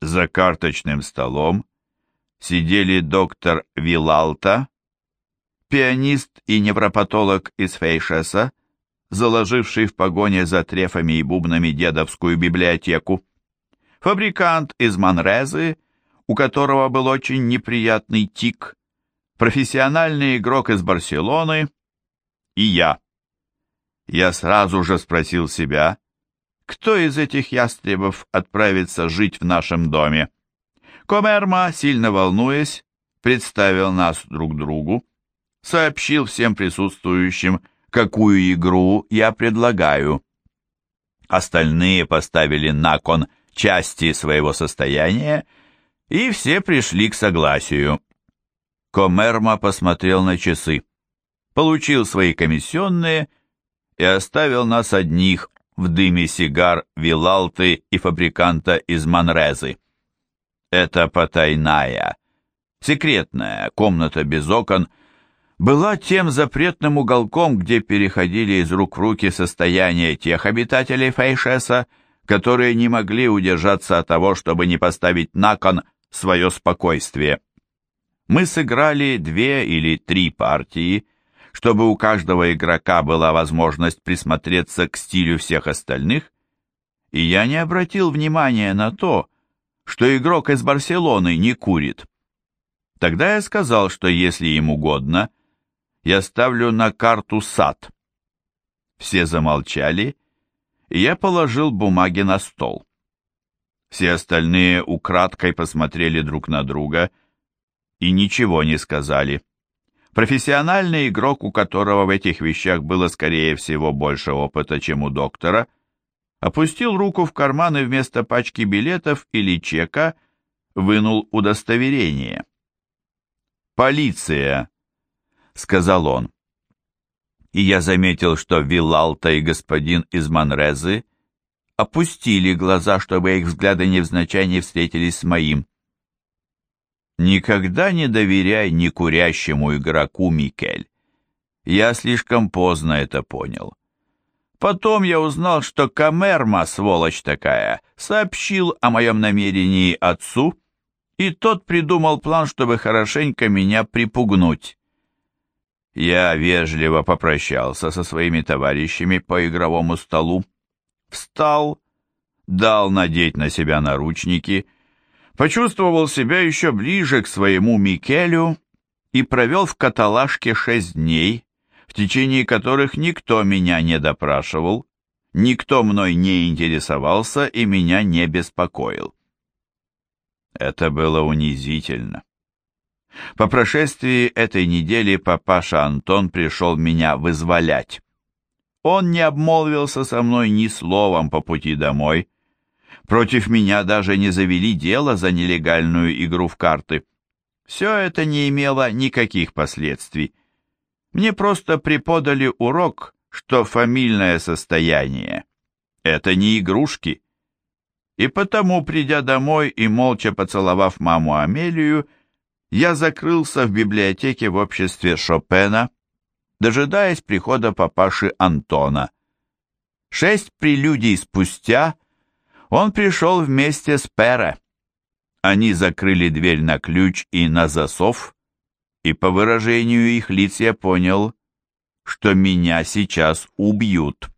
За карточным столом сидели доктор Вилалта, пианист и невропатолог из Фейшеса, заложивший в погоне за трефами и бубнами дедовскую библиотеку, фабрикант из Манрезы, у которого был очень неприятный тик, профессиональный игрок из Барселоны и я. Я сразу же спросил себя, кто из этих ястребов отправится жить в нашем доме. Комерма, сильно волнуясь, представил нас друг другу, сообщил всем присутствующим, какую игру я предлагаю. Остальные поставили на кон части своего состояния, и все пришли к согласию. Комерма посмотрел на часы, получил свои комиссионные и оставил нас одних в дыме сигар Вилалты и фабриканта из Манрезы. Это потайная, секретная комната без окон была тем запретным уголком, где переходили из рук в руки состояния тех обитателей Фейшеса, которые не могли удержаться от того, чтобы не поставить на кон свое спокойствие. Мы сыграли две или три партии, чтобы у каждого игрока была возможность присмотреться к стилю всех остальных, и я не обратил внимания на то, что игрок из Барселоны не курит. Тогда я сказал, что если им угодно, я ставлю на карту сад. Все замолчали, и я положил бумаги на стол. Все остальные украдкой посмотрели друг на друга и ничего не сказали. Профессиональный игрок, у которого в этих вещах было, скорее всего, больше опыта, чем у доктора, опустил руку в карман и вместо пачки билетов или чека вынул удостоверение. «Полиция», — сказал он. И я заметил, что Вилалта и господин из Манрезы опустили глаза, чтобы их взгляды невзначай не встретились с моим. Никогда не доверяй некурящему игроку, Микель. Я слишком поздно это понял. Потом я узнал, что Камерма, сволочь такая, сообщил о моем намерении отцу, и тот придумал план, чтобы хорошенько меня припугнуть. Я вежливо попрощался со своими товарищами по игровому столу, встал, дал надеть на себя наручники почувствовал себя еще ближе к своему Микелю и провел в каталажке шесть дней, в течение которых никто меня не допрашивал, никто мной не интересовался и меня не беспокоил. Это было унизительно. По прошествии этой недели папаша Антон пришел меня вызволять. Он не обмолвился со мной ни словом по пути домой, Против меня даже не завели дело за нелегальную игру в карты. Все это не имело никаких последствий. Мне просто преподали урок, что фамильное состояние — это не игрушки. И потому, придя домой и молча поцеловав маму Амелию, я закрылся в библиотеке в обществе Шопена, дожидаясь прихода папаши Антона. Шесть прелюдий спустя — он пришел вместе с Пере. Они закрыли дверь на ключ и на засов, и по выражению их лиц я понял, что меня сейчас убьют.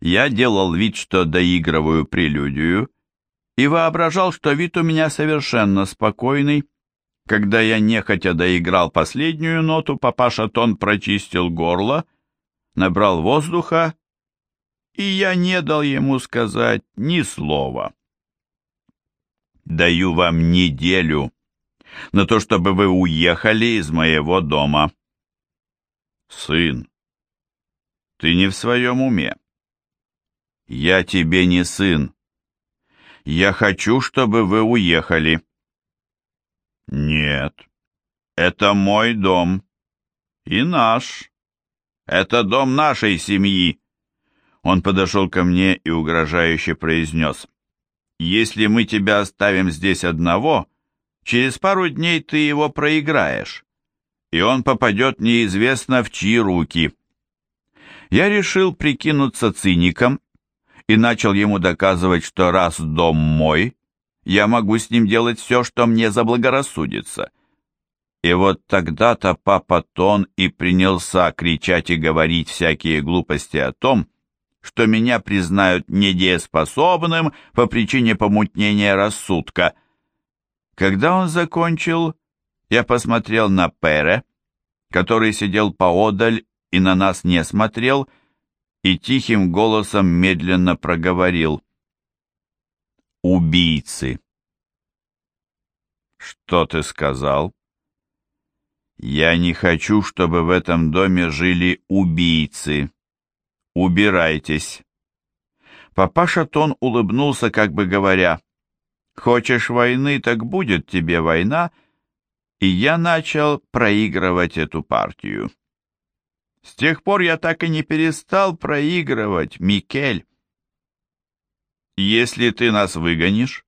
Я делал вид, что доигрываю прелюдию, и воображал, что вид у меня совершенно спокойный. Когда я нехотя доиграл последнюю ноту, папаша Тон прочистил горло, набрал воздуха и я не дал ему сказать ни слова. Даю вам неделю на то, чтобы вы уехали из моего дома. Сын, ты не в своем уме. Я тебе не сын. Я хочу, чтобы вы уехали. Нет, это мой дом. И наш. Это дом нашей семьи. Он подошел ко мне и угрожающе произнес. «Если мы тебя оставим здесь одного, через пару дней ты его проиграешь, и он попадет неизвестно в чьи руки». Я решил прикинуться циником и начал ему доказывать, что раз дом мой, я могу с ним делать все, что мне заблагорассудится. И вот тогда-то папа Тон и принялся кричать и говорить всякие глупости о том, что меня признают недееспособным по причине помутнения рассудка. Когда он закончил, я посмотрел на Пере, который сидел поодаль и на нас не смотрел, и тихим голосом медленно проговорил «Убийцы». «Что ты сказал?» «Я не хочу, чтобы в этом доме жили убийцы. Убирайтесь». Папаша Тон улыбнулся, как бы говоря, «Хочешь войны, так будет тебе война», и я начал проигрывать эту партию. С тех пор я так и не перестал проигрывать, Микель. Если ты нас выгонишь,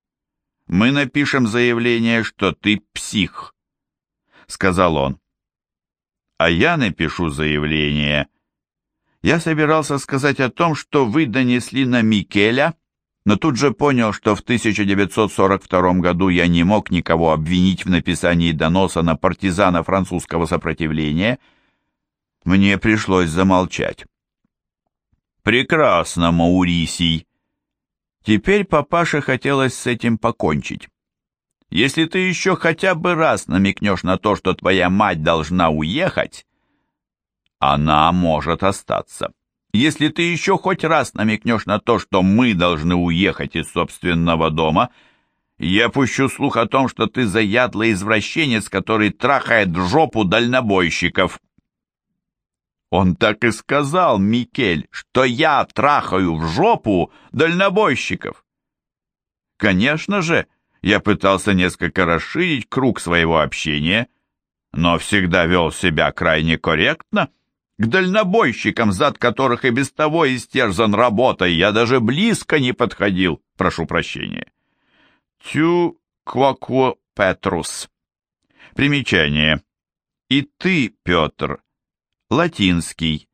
мы напишем заявление, что ты псих, — сказал он. А я напишу заявление. Я собирался сказать о том, что вы донесли на Микеля, но тут же понял, что в 1942 году я не мог никого обвинить в написании доноса на партизана французского сопротивления. Мне пришлось замолчать. «Прекрасно, Маурисий», Теперь папаше хотелось с этим покончить. Если ты еще хотя бы раз намекнешь на то, что твоя мать должна уехать, она может остаться. Если ты еще хоть раз намекнешь на то, что мы должны уехать из собственного дома, я пущу слух о том, что ты заядлый извращенец, который трахает жопу дальнобойщиков. Он так и сказал, Микель, что я трахаю в жопу дальнобойщиков. Конечно же, я пытался несколько расширить круг своего общения, но всегда вел себя крайне корректно. К дальнобойщикам, зад которых и без того истерзан работой, я даже близко не подходил, прошу прощения. Тю квакво Петрус. Примечание. И ты, Петр, латинский,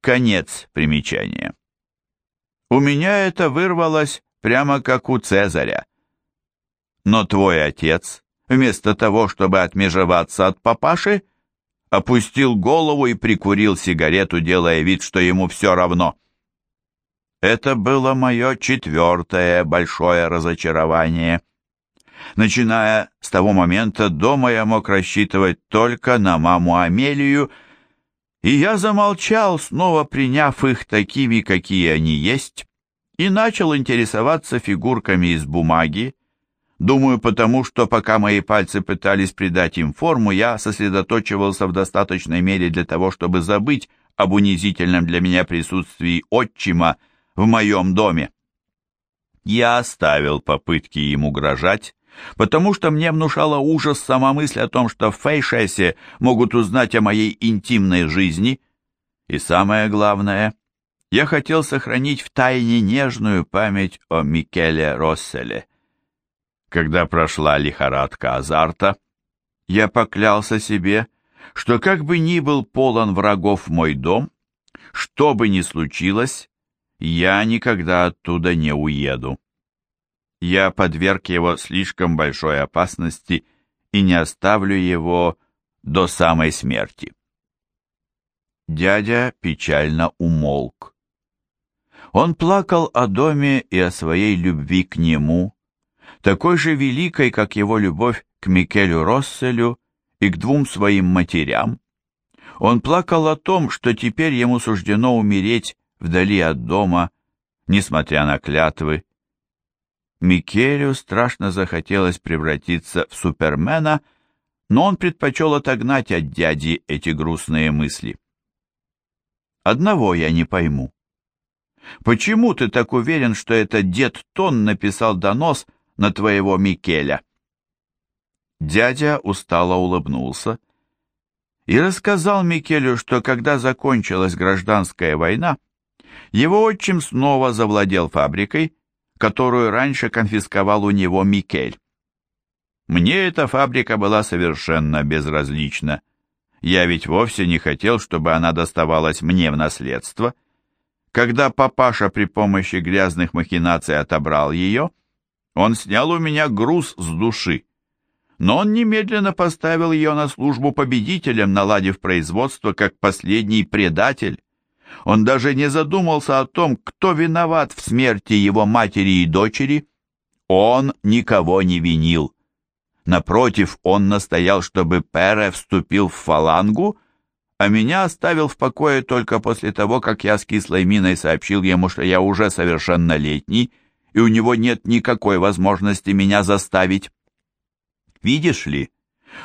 конец примечания. У меня это вырвалось прямо как у Цезаря. Но твой отец, вместо того, чтобы отмежеваться от папаши, опустил голову и прикурил сигарету, делая вид, что ему все равно. Это было мое четвертое большое разочарование. Начиная с того момента, дома я мог рассчитывать только на маму Амелию, и я замолчал, снова приняв их такими, какие они есть, и начал интересоваться фигурками из бумаги. Думаю, потому что пока мои пальцы пытались придать им форму, я сосредоточивался в достаточной мере для того, чтобы забыть об унизительном для меня присутствии отчима в моем доме. Я оставил попытки им угрожать, потому что мне внушала ужас сама мысль о том, что в Фейшесе могут узнать о моей интимной жизни. И самое главное, я хотел сохранить в тайне нежную память о Микеле Росселе. Когда прошла лихорадка азарта, я поклялся себе, что как бы ни был полон врагов мой дом, что бы ни случилось, я никогда оттуда не уеду я подверг его слишком большой опасности и не оставлю его до самой смерти. Дядя печально умолк. Он плакал о доме и о своей любви к нему, такой же великой, как его любовь к Микелю Росселю и к двум своим матерям. Он плакал о том, что теперь ему суждено умереть вдали от дома, несмотря на клятвы, Микелю страшно захотелось превратиться в Супермена, но он предпочел отогнать от дяди эти грустные мысли. Одного я не пойму. Почему ты так уверен, что это дед Тон написал донос на твоего Микеля? Дядя устало улыбнулся и рассказал Микелю, что когда закончилась гражданская война, его отчим снова завладел фабрикой, которую раньше конфисковал у него Микель. Мне эта фабрика была совершенно безразлична. Я ведь вовсе не хотел, чтобы она доставалась мне в наследство. Когда папаша при помощи грязных махинаций отобрал ее, Он снял у меня груз с души. Но он немедленно поставил ее на службу победителям, наладив производство как последний предатель. Он даже не задумался о том, кто виноват в смерти его матери и дочери. Он никого не винил. Напротив, он настоял, чтобы Пере вступил в фалангу, а меня оставил в покое только после того, как я с кислой миной сообщил ему, что я уже совершеннолетний, и у него нет никакой возможности меня заставить. Видишь ли,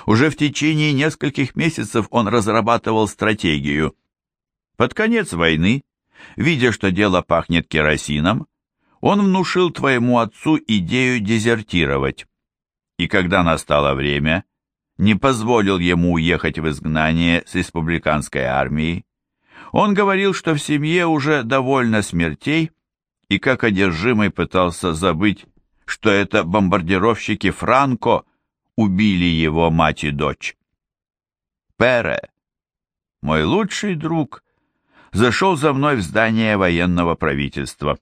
уже в течение нескольких месяцев он разрабатывал стратегию. Под конец войны, видя, что дело пахнет керосином, он внушил твоему отцу идею дезертировать и когда настало время, не позволил ему уехать в изгнание с республиканской армией. Он говорил, что в семье уже довольно смертей, и как одержимый пытался забыть, что это бомбардировщики Франко убили его мать и дочь. Пере, мой лучший друг, зашел за мной в здание военного правительства.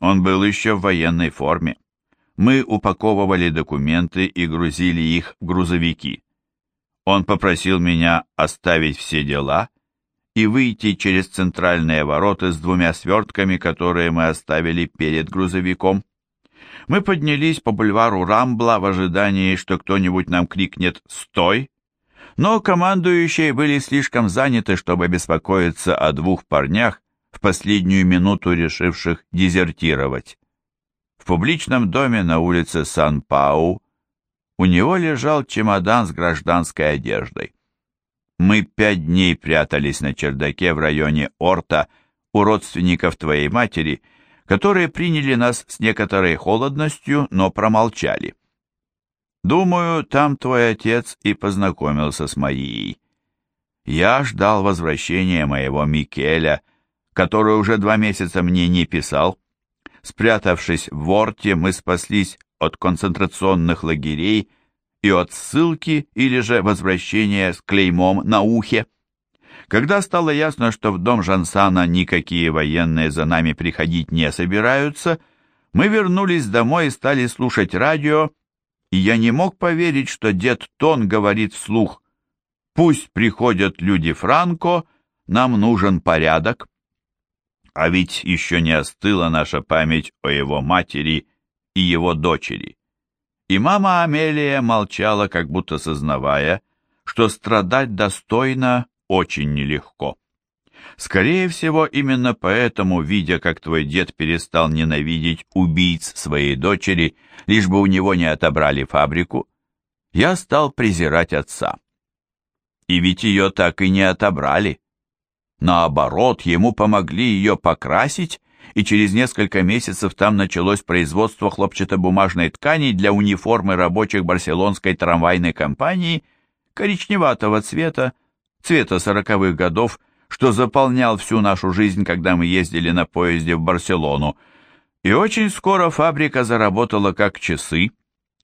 Он был еще в военной форме. Мы упаковывали документы и грузили их в грузовики. Он попросил меня оставить все дела и выйти через центральные ворота с двумя свертками, которые мы оставили перед грузовиком. Мы поднялись по бульвару Рамбла в ожидании, что кто-нибудь нам крикнет «Стой!», но командующие были слишком заняты, чтобы беспокоиться о двух парнях, в последнюю минуту решивших дезертировать. В публичном доме на улице Сан-Пау у него лежал чемодан с гражданской одеждой. Мы пять дней прятались на чердаке в районе Орта у родственников твоей матери, которые приняли нас с некоторой холодностью, но промолчали. Думаю, там твой отец и познакомился с Марией. Я ждал возвращения моего Микеля, который уже два месяца мне не писал, Спрятавшись в Ворте, мы спаслись от концентрационных лагерей и от ссылки или же возвращения с клеймом на ухе. Когда стало ясно, что в дом Жансана никакие военные за нами приходить не собираются, мы вернулись домой и стали слушать радио, и я не мог поверить, что дед Тон говорит вслух «Пусть приходят люди Франко, нам нужен порядок». А ведь еще не остыла наша память о его матери и его дочери. И мама Амелия молчала, как будто сознавая, что страдать достойно очень нелегко. Скорее всего, именно поэтому, видя, как твой дед перестал ненавидеть убийц своей дочери, лишь бы у него не отобрали фабрику, я стал презирать отца. И ведь ее так и не отобрали. Наоборот, ему помогли ее покрасить, и через несколько месяцев там началось производство хлопчатобумажной ткани для униформы рабочих барселонской трамвайной компании коричневатого цвета, цвета сороковых годов, что заполнял всю нашу жизнь, когда мы ездили на поезде в Барселону. И очень скоро фабрика заработала как часы,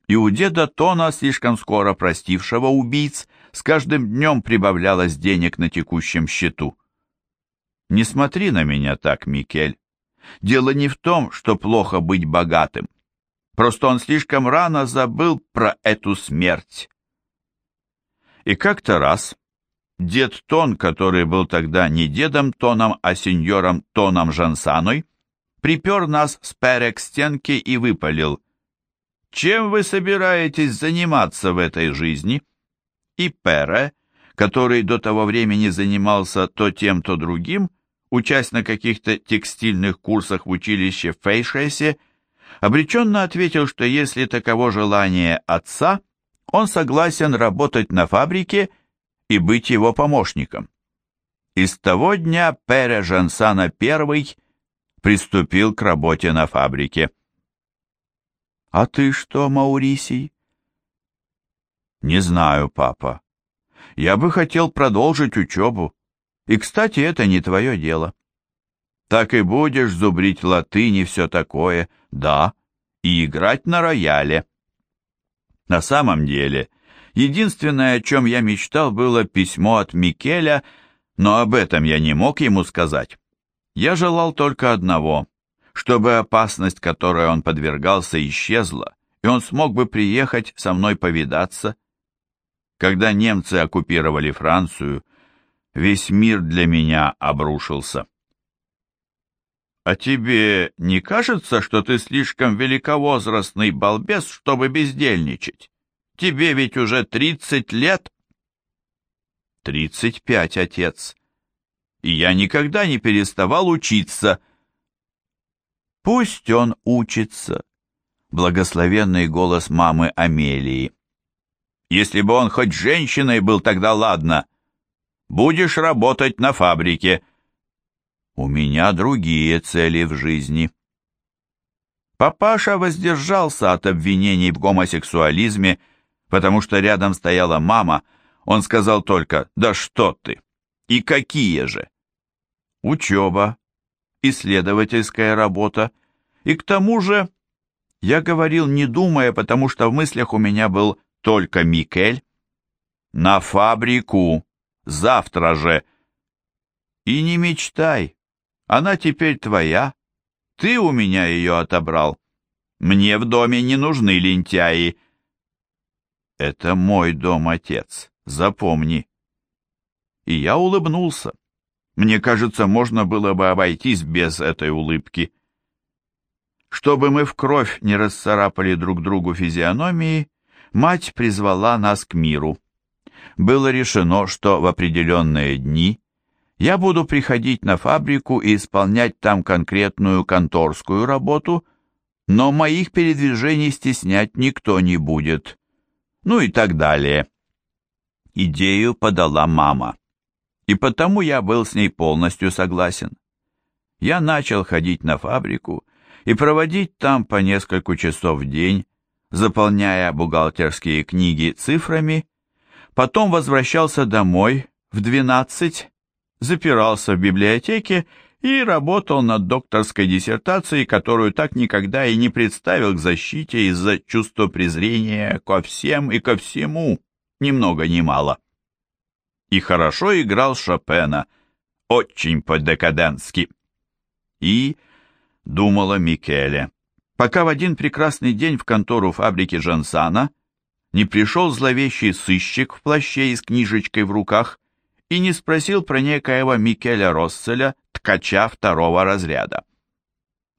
и у деда Тона, слишком скоро простившего убийц, с каждым днем прибавлялось денег на текущем счету. Не смотри на меня так, Микель. Дело не в том, что плохо быть богатым. Просто он слишком рано забыл про эту смерть. И как-то раз дед Тон, который был тогда не дедом Тоном, а сеньором Тоном Жансаной, припер нас с Пере к стенке и выпалил. «Чем вы собираетесь заниматься в этой жизни?» И Пере, который до того времени занимался то тем, то другим, учась на каких-то текстильных курсах в училище в Фейшесе, обреченно ответил, что если таково желание отца, он согласен работать на фабрике и быть его помощником. И с того дня Пере Жансана I приступил к работе на фабрике. «А ты что, Маурисий?» «Не знаю, папа. Я бы хотел продолжить учебу. И, кстати, это не твое дело. Так и будешь зубрить латынь и все такое, да, и играть на рояле. На самом деле, единственное, о чем я мечтал, было письмо от Микеля, но об этом я не мог ему сказать. Я желал только одного, чтобы опасность, которой он подвергался, исчезла, и он смог бы приехать со мной повидаться. Когда немцы оккупировали Францию, весь мир для меня обрушился. «А тебе не кажется, что ты слишком великовозрастный балбес, чтобы бездельничать? Тебе ведь уже тридцать лет!» «Тридцать пять, отец, и я никогда не переставал учиться». «Пусть он учится», — благословенный голос мамы Амелии. «Если бы он хоть женщиной был, тогда ладно. Будешь работать на фабрике». «У меня другие цели в жизни». Папаша воздержался от обвинений в гомосексуализме, потому что рядом стояла мама. Он сказал только «Да что ты!» «И какие же?» «Учеба, исследовательская работа, и к тому же я говорил, не думая, потому что в мыслях у меня был только Микель. На фабрику, завтра же. И не мечтай, она теперь твоя, ты у меня ее отобрал. Мне в доме не нужны лентяи. Это мой дом, отец, запомни. И я улыбнулся. Мне кажется, можно было бы обойтись без этой улыбки. Чтобы мы в кровь не расцарапали друг другу физиономии, мать призвала нас к миру. Было решено, что в определенные дни я буду приходить на фабрику и исполнять там конкретную конторскую работу, но моих передвижений стеснять никто не будет. Ну и так далее. Идею подала мама и потому я был с ней полностью согласен. Я начал ходить на фабрику и проводить там по несколько часов в день, заполняя бухгалтерские книги цифрами, потом возвращался домой в 12, запирался в библиотеке и работал над докторской диссертацией, которую так никогда и не представил к защите из-за чувства презрения ко всем и ко всему, ни много ни мало и хорошо играл Шопена, очень по-декадентски. И, думала Микеле, пока в один прекрасный день в контору фабрики Жансана не пришел зловещий сыщик в плаще и с книжечкой в руках и не спросил про некоего Микеля Росселя, ткача второго разряда.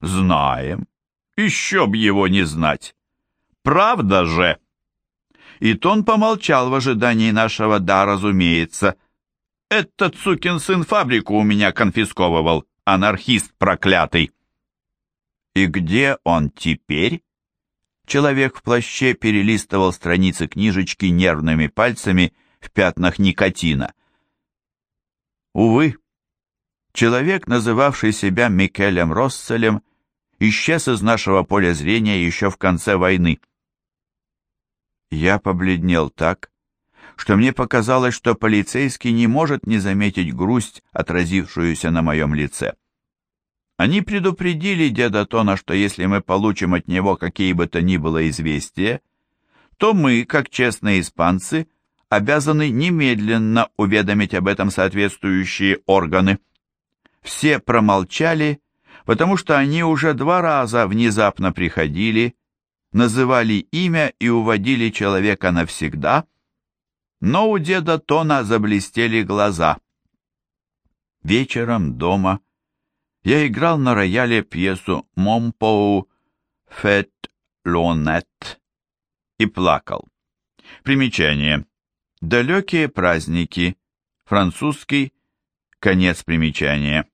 «Знаем. Еще б его не знать. Правда же?» И Тон помолчал в ожидании нашего «да, разумеется». «Этот сукин сын фабрику у меня конфисковывал, анархист проклятый». «И где он теперь?» Человек в плаще перелистывал страницы книжечки нервными пальцами в пятнах никотина. Увы, человек, называвший себя Микелем Росселем, исчез из нашего поля зрения еще в конце войны. Я побледнел так, что мне показалось, что полицейский не может не заметить грусть, отразившуюся на моем лице. Они предупредили деда Тона, что если мы получим от него какие бы то ни было известия, то мы, как честные испанцы, обязаны немедленно уведомить об этом соответствующие органы. Все промолчали, потому что они уже два раза внезапно приходили, называли имя и уводили человека навсегда, но у деда Тона заблестели глаза. Вечером дома я играл на рояле пьесу Момпоу «Fêtes lointaines» и плакал. Примечание. Далекие праздники. Французский. Конец примечания.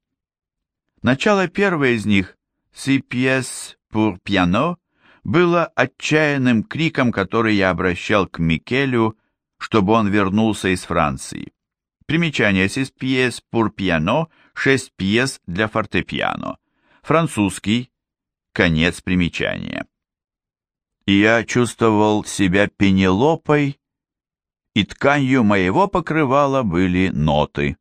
Начало первой из них «Six pièces pour piano» было отчаянным криком, который я обращал к Микелю, чтобы он вернулся из Франции. Примечание «Сис пьес пур пьяно» — Шесть пьес для фортепиано, французский, конец примечания. И я чувствовал себя Пенелопой, и тканью моего покрывала были ноты.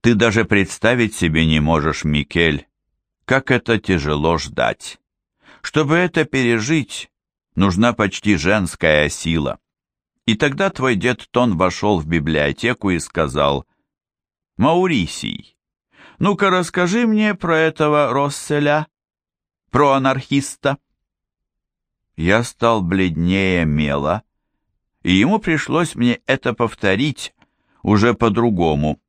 Ты даже представить себе не можешь, Микель, как это тяжело ждать. Чтобы это пережить, нужна почти женская сила. И тогда твой дед Тон вошел в библиотеку и сказал «Маурисий, ну-ка расскажи мне про этого Росселя». про анархиста?» Я стал бледнее мела, и ему пришлось мне это повторить уже по-другому.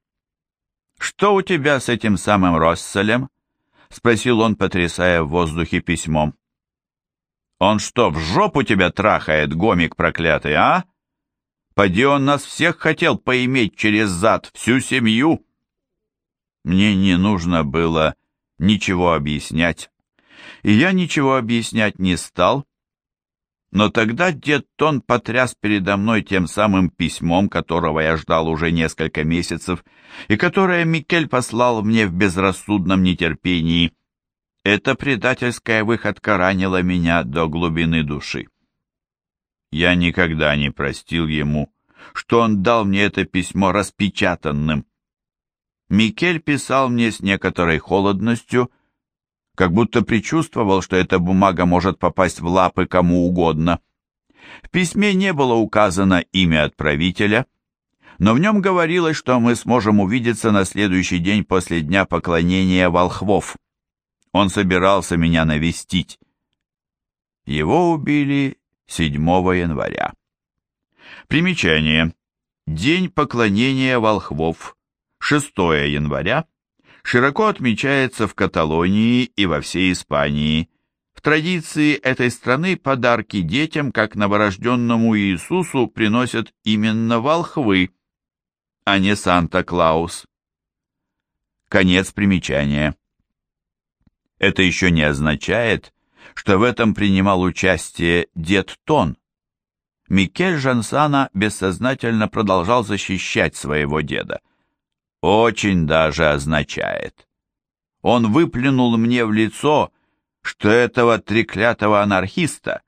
«Что у тебя с этим самым Росселем?» — спросил он, потрясая в воздухе письмом. «Он что, в жопу тебя трахает, гомик проклятый, а? Поди он нас всех хотел поиметь через зад, всю семью!» Мне не нужно было ничего объяснять, и я ничего объяснять не стал, но тогда дед Тон потряс передо мной тем самым письмом, которого я ждал уже несколько месяцев, и которое Микель послал мне в безрассудном нетерпении. Эта предательская выходка ранила меня до глубины души. Я никогда не простил ему, что он дал мне это письмо распечатанным. Микель писал мне с некоторой холодностью, как будто предчувствовал, что эта бумага может попасть в лапы кому угодно. В письме не было указано имя отправителя, но в нем говорилось, что мы сможем увидеться на следующий день после дня поклонения волхвов. Он собирался меня навестить. Его убили 7 января. Примечание. День поклонения волхвов. 6 января широко отмечается в Каталонии и во всей Испании. В традиции этой страны подарки детям, как новорожденному Иисусу, приносят именно волхвы, а не Санта-Клаус. Конец примечания. Это еще не означает, что в этом принимал участие дед Тон. Микель Жансана бессознательно продолжал защищать своего деда очень даже означает. Он выплюнул мне в лицо, что этого треклятого анархиста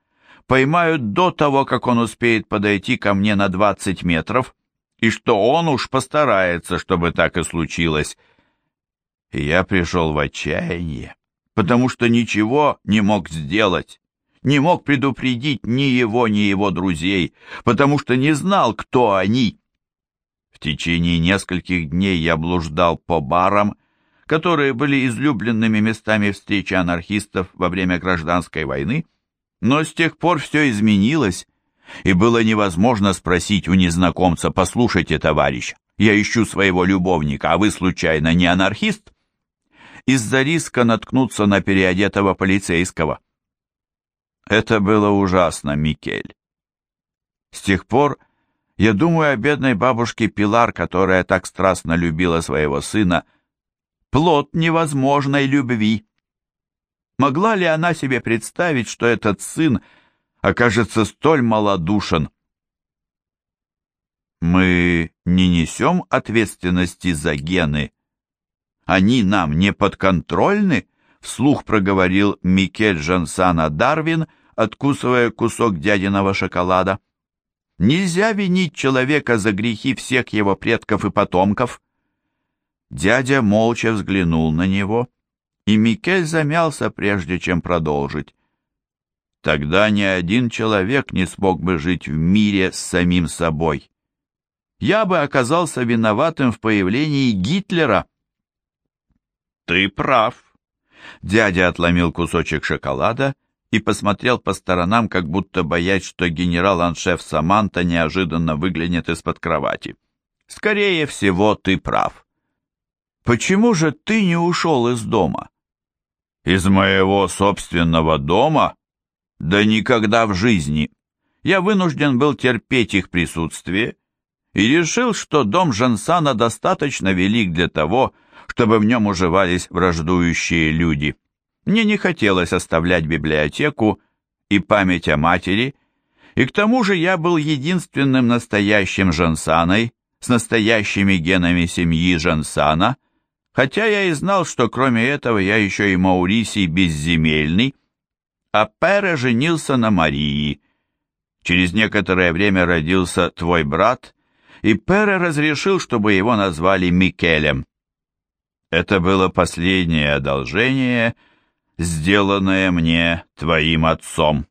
поймают до того, как он успеет подойти ко мне на 20 метров, и что он уж постарается, чтобы так и случилось. И я пришел в отчаяние, потому что ничего не мог сделать, не мог предупредить ни его, ни его друзей, потому что не знал, кто они течение нескольких дней я блуждал по барам, которые были излюбленными местами встречи анархистов во время гражданской войны, но с тех пор все изменилось, и было невозможно спросить у незнакомца, «Послушайте, товарищ, я ищу своего любовника, а вы, случайно, не анархист?» Из-за риска наткнуться на переодетого полицейского. Это было ужасно, Микель. С тех пор я думаю о бедной бабушке Пилар, которая так страстно любила своего сына. Плод невозможной любви. Могла ли она себе представить, что этот сын окажется столь малодушен? Мы не несем ответственности за гены. Они нам не подконтрольны, вслух проговорил Микель Жансана Дарвин, откусывая кусок дядиного шоколада. Нельзя винить человека за грехи всех его предков и потомков. Дядя молча взглянул на него, и Микель замялся, прежде чем продолжить. Тогда ни один человек не смог бы жить в мире с самим собой. Я бы оказался виноватым в появлении Гитлера. Ты прав. Дядя отломил кусочек шоколада и посмотрел по сторонам, как будто боясь, что генерал-аншеф Саманта неожиданно выглянет из-под кровати. «Скорее всего, ты прав. Почему же ты не ушел из дома?» «Из моего собственного дома? Да никогда в жизни. Я вынужден был терпеть их присутствие и решил, что дом Жансана достаточно велик для того, чтобы в нем уживались враждующие люди». Мне не хотелось оставлять библиотеку и память о матери, и к тому же я был единственным настоящим Жансаной с настоящими генами семьи Жансана, хотя я и знал, что кроме этого я еще и Маурисий безземельный, а Пере женился на Марии. Через некоторое время родился твой брат, и Пере разрешил, чтобы его назвали Микелем. Это было последнее одолжение — сделанное мне твоим отцом.